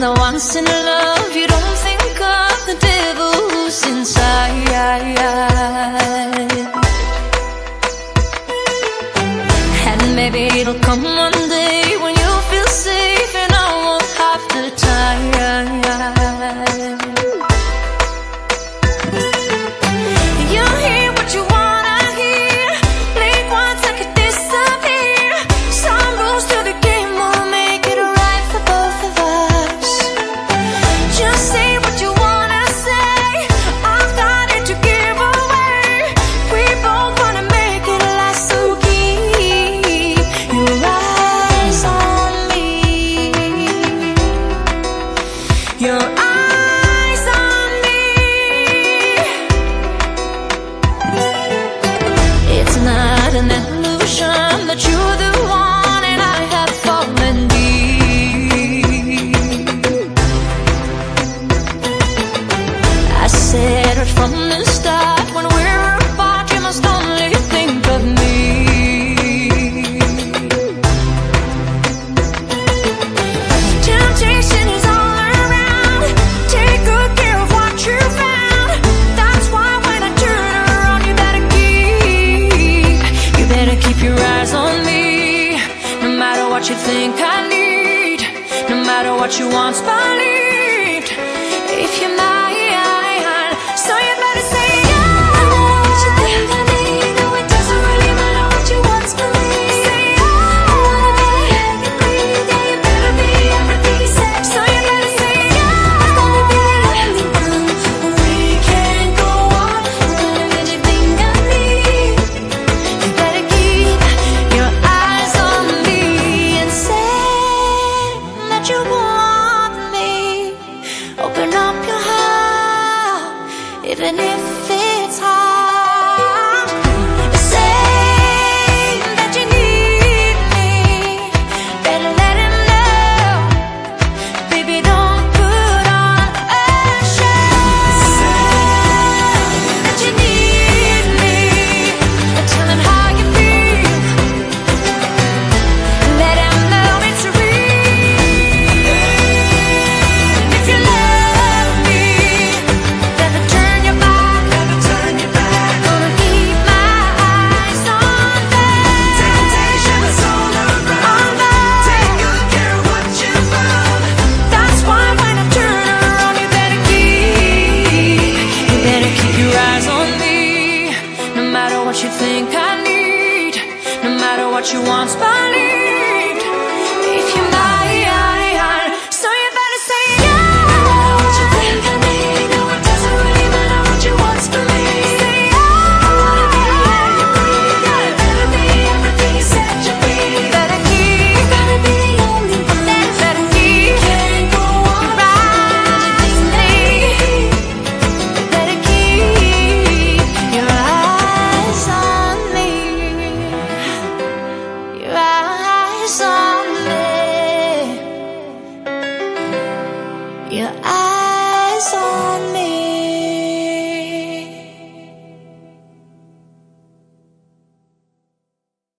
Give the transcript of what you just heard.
the in a love. You don't think of the devil who's inside. And maybe it'll come. everything I need. No matter what you once believed. If you're not. even if it's hard. what you think I need, no matter what you want, believe. Well, I